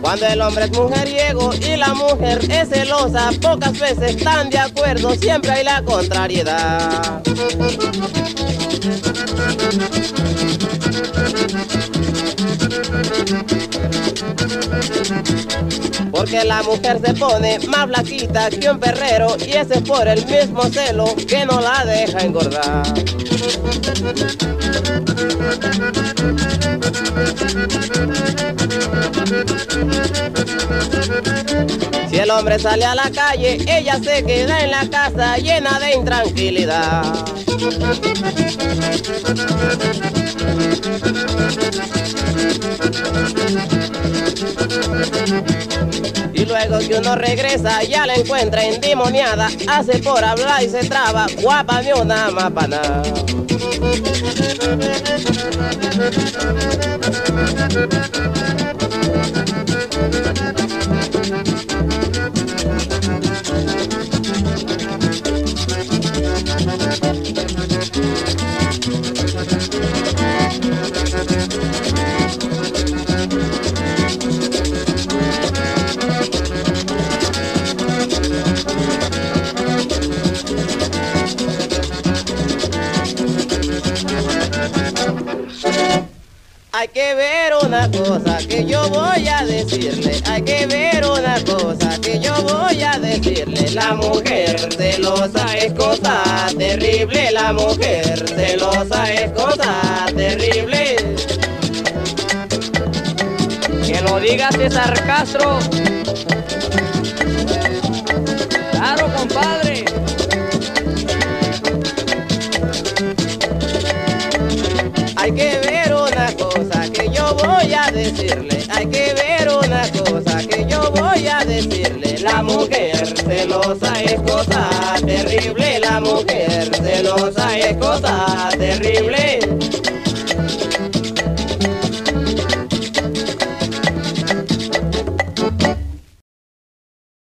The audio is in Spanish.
Cuando el hombre es mujeriego y la mujer es celosa, pocas veces están de acuerdo, siempre hay la contrariedad. Porque la mujer se pone más blanquita que un perrero y ese es por el mismo celo que no la deja engordar. Si el hombre sale a la calle, ella se queda en la casa llena de intranquilidad. Y luego que uno regresa, ya la encuentra endemoniada, hace por hablar y se traba, guapa de una mapana. Hay que ver una cosa que yo voy a decirle, hay que ver una cosa que yo voy a decirle. La mujer celosa es cosa terrible, la mujer celosa es cosa terrible. Que lo diga César Castro. Claro, compadre. Hay que decirle, hay que ver una cosa que yo voy a decirle. La mujer celosa es cosa terrible,